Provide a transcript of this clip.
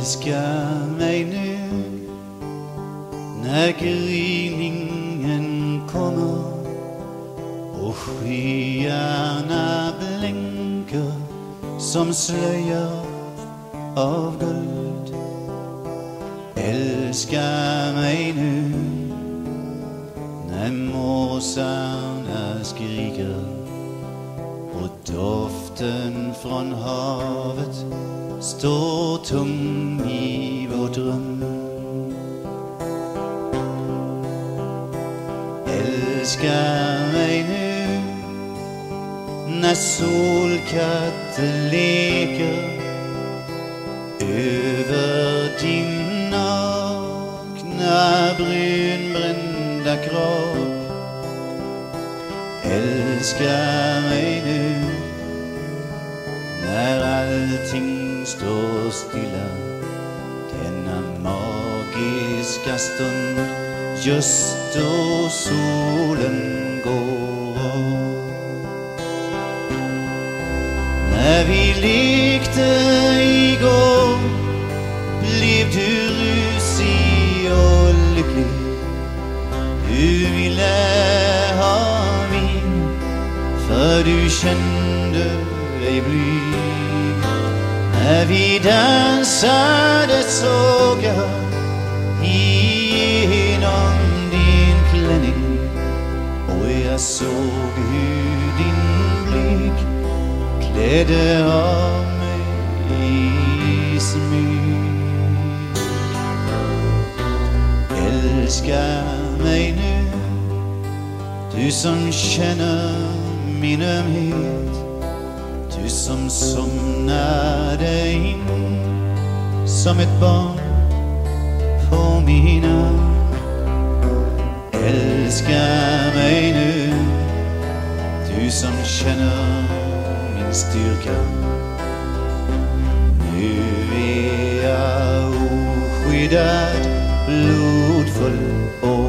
Älska mig nu när gryningen kommer och skyarna blänker som slöjor av guld. Älska mig nu när måsarna skriker och doften från havet står tung i vårt. Älska mig nu när solkatten leker över din nakna brunbrända kropp. Älska mig nu när allting står stilla denna magiska stund just då solen går upp. När vi lekte igår blev du rusig och lycklig. Du ville ha min för du kände dig blyg. När vi dansade såg jag igenom din klänning och jag såg hur din blick klädde av mig i smyg. Älska mig nu, du som känner min ömhet, du som somnar som ett barn på mina. Elsker mig nu, du som känner min styrka. Nu är jeg uskyddet, blodfull og